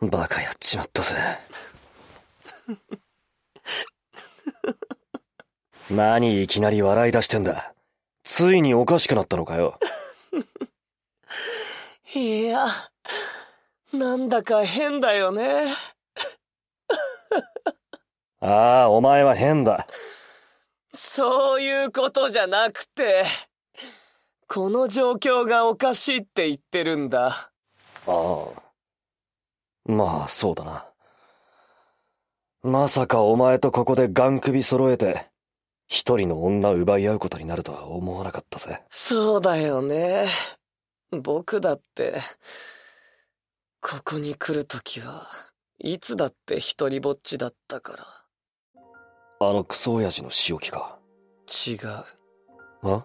バカやっちまったぜ。何いきなり笑い出してんだ。ついにおかしくなったのかよ。いや、なんだか変だよね。ああ、お前は変だ。そういうことじゃなくて、この状況がおかしいって言ってるんだ。ああ。まあ、そうだな。まさかお前とここでガン首揃えて、一人の女奪い合うことになるとは思わなかったぜ。そうだよね。僕だって、ここに来るときは、いつだって一人ぼっちだったから。あのクソ親父の仕置きか。違う。あ？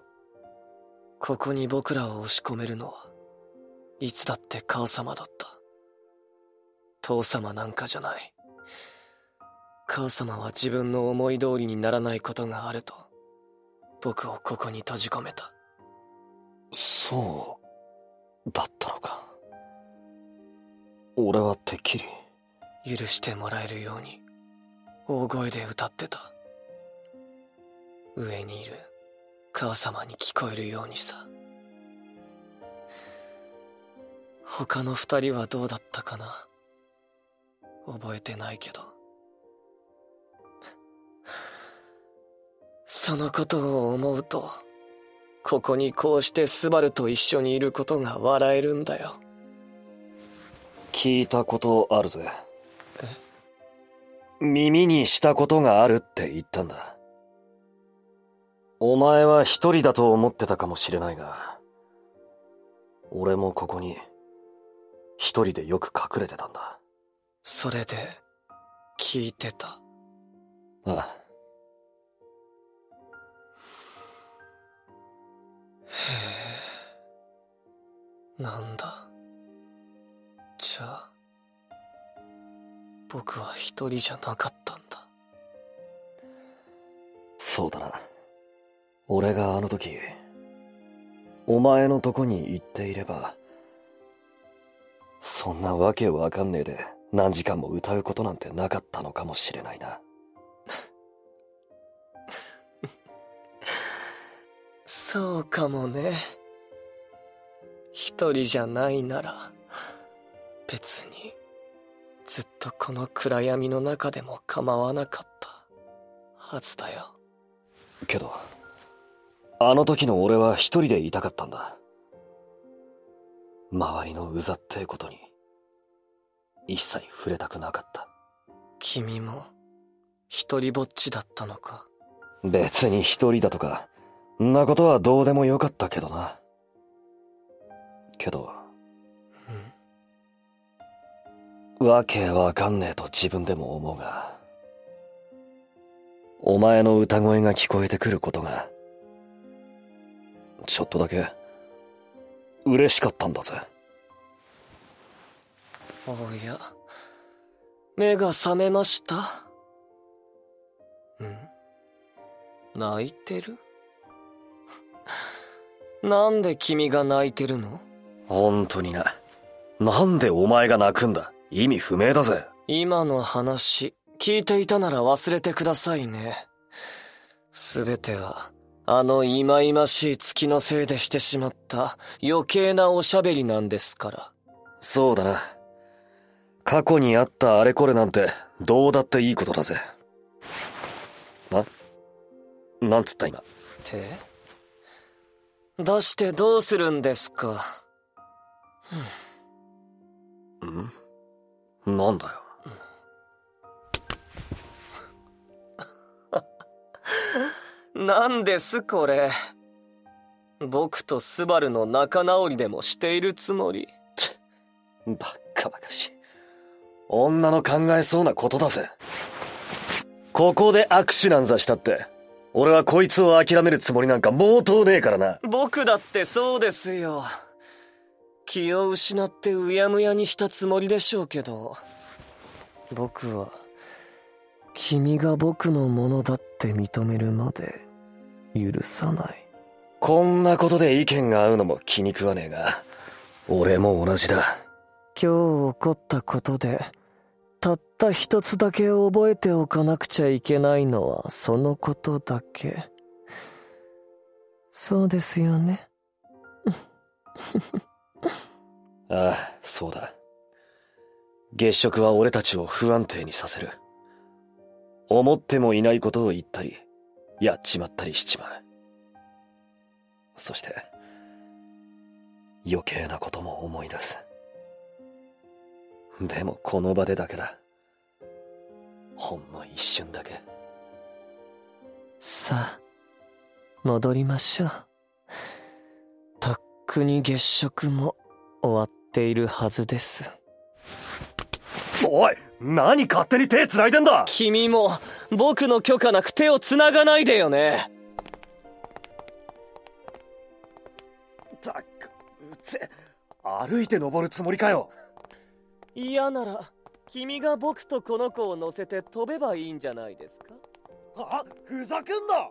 ここに僕らを押し込めるのは、いつだって母様だった。父様なんかじゃない。母様は自分の思い通りにならないことがあると、僕をここに閉じ込めた。そう、だったのか。俺はてっきり。許してもらえるように、大声で歌ってた。上にいる母様に聞こえるようにさ。他の二人はどうだったかな覚えてないけど。そのことを思うと、ここにこうしてスバルと一緒にいることが笑えるんだよ。聞いたことあるぜ。耳にしたことがあるって言ったんだ。お前は一人だと思ってたかもしれないが、俺もここに、一人でよく隠れてたんだ。それで、聞いてた。ああ。へえ。なんだ。じゃあ、僕は一人じゃなかったんだ。そうだな。俺があの時、お前のとこに行っていれば、そんなわけわかんねえで何時間も歌うことなんてなかったのかもしれないな。そうかもね。一人じゃないなら、別に、ずっとこの暗闇の中でも構わなかったはずだよ。けど、あの時の俺は一人でいたかったんだ。周りのうざってえことに、一切触れたくなかった。君も、一人ぼっちだったのか。別に一人だとか、んなことはどうでもよかったけどな。けど、うん、わけわかんねえと自分でも思うが、お前の歌声が聞こえてくることが、ちょっとだけ、嬉しかったんだぜ。おや、目が覚めました？ん？泣いてる？なんで君が泣いてるの？本当にな。なんでお前が泣くんだ？意味不明だぜ。今の話、聞いていたなら忘れてくださいね。すべては、あの忌々しい月のせいでしてしまった余計なおしゃべりなんですから。そうだな。過去にあったあれこれなんてどうだっていいことだぜ。ななんつった今？って？出してどうするんですか？んなんだよ。なんですこれ。僕とスバルの仲直りでもしているつもり。ばっかばかしい。女の考えそうなことだぜ。ここで握手なんざしたって、俺はこいつを諦めるつもりなんか毛頭ねえからな。僕だってそうですよ。気を失ってうやむやにしたつもりでしょうけど、僕は、君が僕のものだって認めるまで、許さない。こんなことで意見が合うのも気に食わねえが、俺も同じだ。今日起こったことで、たった一つだけ覚えておかなくちゃいけないのはそのことだけ。そうですよね。ああ、そうだ。月食は俺たちを不安定にさせる。思ってもいないことを言ったり、やっちまったりしちまう。そして、余計なことも思い出す。でもこの場でだけだ。ほんの一瞬だけ。さあ、戻りましょう。とっくに月食も終わっているはずです。おい何勝手に手繋いでんだ君も、僕の許可なく手を繋がないでよね。たく、うつ歩いて登るつもりかよ。嫌なら、君が僕とこの子を乗せて飛べばいいんじゃないですか？あ、ふざけんな！